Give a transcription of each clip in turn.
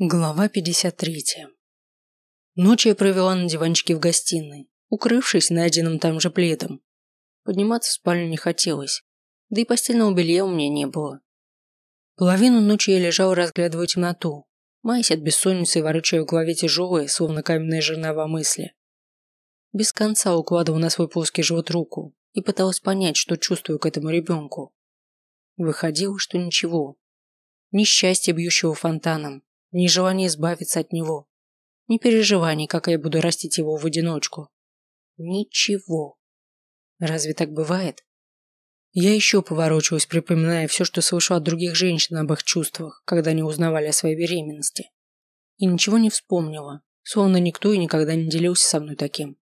Глава 53. Ночь я провела на диванчике в гостиной, укрывшись найденным там же пледом. Подниматься в спальню не хотелось, да и постельного белья у меня не было. Половину ночи я лежала, разглядывая темноту, маясь от бессонницы и ворочая в голове тяжелые, словно каменные жернова мысли. Без конца укладывала на свой плоский живот руку и пыталась понять, что чувствую к этому ребенку. Выходило, что ничего. Несчастье, бьющего фонтаном, ни желания избавиться от него, ни переживаний, как я буду растить его в одиночку. Ничего. Разве так бывает? Я еще поворочилась, припоминая все, что слышала от других женщин об их чувствах, когда они узнавали о своей беременности. И ничего не вспомнила, словно никто и никогда не делился со мной таким.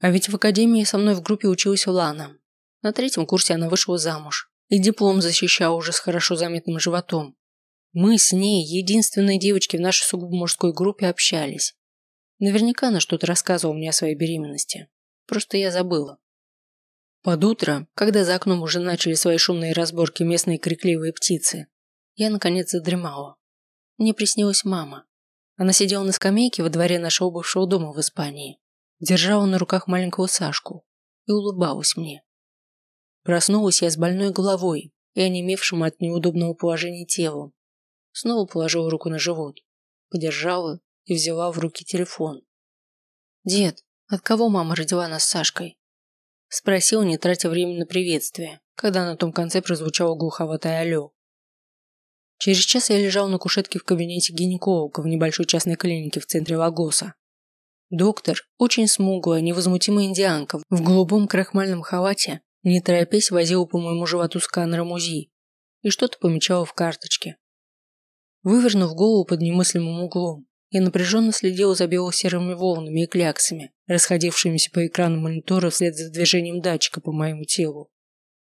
А ведь в академии со мной в группе училась Лана. На третьем курсе она вышла замуж и диплом защищала уже с хорошо заметным животом, мы с ней, единственные девочки в нашей сугубо мужской группе, общались. Наверняка она что-то рассказывала мне о своей беременности. Просто я забыла. Под утро, когда за окном уже начали свои шумные разборки местные крикливые птицы, я наконец задремала. Мне приснилась мама. Она сидела на скамейке во дворе нашего бывшего дома в Испании, держала на руках маленького Сашку и улыбалась мне. Проснулась я с больной головой и онемевшим от неудобного положения телом. Снова положила руку на живот, подержала и взяла в руки телефон. «Дед, от кого мама родила нас с Сашкой?» Спросил, не тратя время на приветствие, когда на том конце прозвучало глуховатое «Алло». Через час я лежал на кушетке в кабинете гинеколога в небольшой частной клинике в центре Лагоса. Доктор, очень смуглая, невозмутимая индианка, в голубом крахмальном халате, не торопясь возила по моему животу сканером УЗИ и что-то помечала в карточке. Вывернув голову под немыслимым углом, я напряженно следил за бело-серыми волнами и кляксами, расходившимися по экрану монитора вслед за движением датчика по моему телу.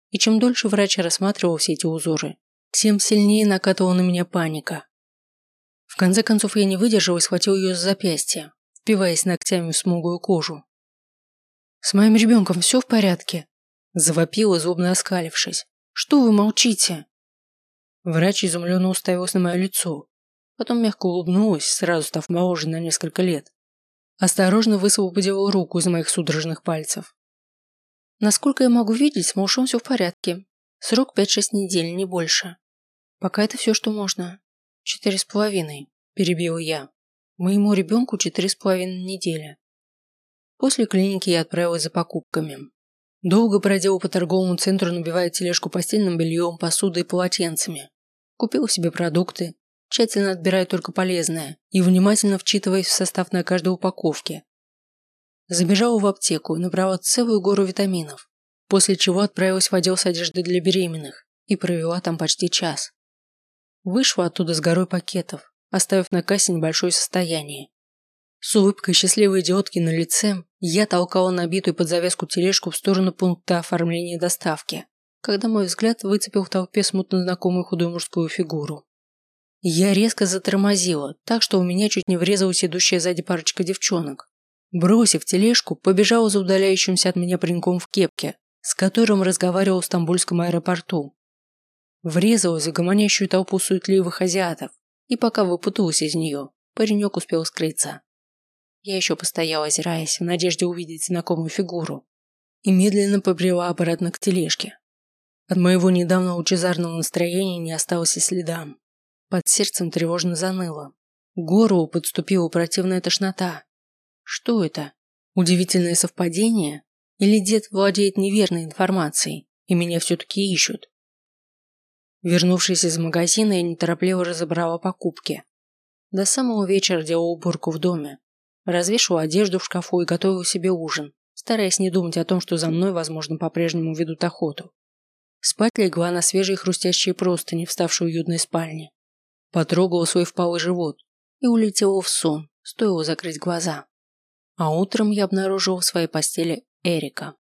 И чем дольше врач рассматривал все эти узоры, тем сильнее накатывала на меня паника. В конце концов я не выдержал и схватил ее за запястье, впиваясь ногтями в смуглую кожу. «С моим ребенком все в порядке?» Завопила, злобно оскалившись. «Что вы молчите?» Врач изумленно уставился на мое лицо. Потом мягко улыбнулась, сразу став моложе на несколько лет. Осторожно высвободила руку из моих судорожных пальцев. Насколько я могу видеть, с малышом все в порядке. Срок 5-6 недель, не больше. Пока это все, что можно. Четыре с половиной, перебила я. Моему ребенку четыре с половиной недели. После клиники я отправилась за покупками. Долго бродила по торговому центру, набивая тележку постельным бельем, посудой и полотенцами. Купил себе продукты, тщательно отбирая только полезное и внимательно вчитываясь в состав на каждой упаковке. Забежала в аптеку и набрала целую гору витаминов, после чего отправилась в отдел с одеждой для беременных и провела там почти час. Вышла оттуда с горой пакетов, оставив на кассе небольшое состояние. С улыбкой счастливой идиотки на лице я толкала набитую под завязку тележку в сторону пункта оформления доставки когда мой взгляд выцепил в толпе смутно знакомую худую мужскую фигуру. Я резко затормозила, так что у меня чуть не врезалась идущая сзади парочка девчонок. Бросив тележку, побежала за удаляющимся от меня пареньком в кепке, с которым разговаривал в стамбульском аэропорту. Врезалась в гомонящую толпу суетливых азиатов, и пока выпуталась из нее, паренек успел скрыться. Я еще постояла, озираясь, в надежде увидеть знакомую фигуру, и медленно побрела обратно к тележке. От моего недавнего лучезарного настроения не осталось и следа. Под сердцем тревожно заныло. К горлу подступила противная тошнота. Что это? Удивительное совпадение? Или дед владеет неверной информацией, и меня все-таки ищут? Вернувшись из магазина, я неторопливо разобрала покупки. До самого вечера делала уборку в доме. Развешивала одежду в шкафу и готовила себе ужин, стараясь не думать о том, что за мной, возможно, по-прежнему ведут охоту. Спать легла на свежие хрустящие простыни, вставшей уютной спальне. Потрогала свой впалый живот и улетела в сон, стоило закрыть глаза. А утром я обнаружила в своей постели Эрика.